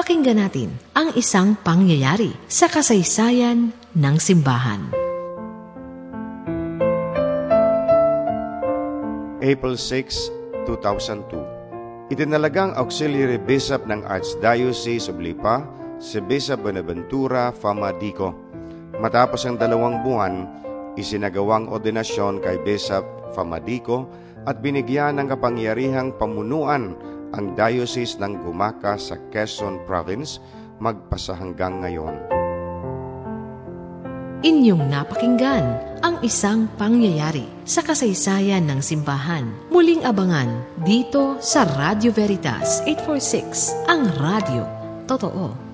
Pakinggan natin ang isang pangyayari sa kasaysayan ng simbahan. April 6, 2002 Itinalagang Auxiliary Bishop ng Archdiocese of Lipa si Bishop Bonaventura Famadico. Matapos ang dalawang buwan, isinagawang ordinasyon kay Bishop Famadico at binigyan ng kapangyarihang pamunuan ang diocese ng Gumaka sa Quezon Province magpasa hanggang ngayon. Inyong napakinggan ang isang pangyayari sa kasaysayan ng simbahan. Muling abangan dito sa Radio Veritas 846, ang radio. Totoo.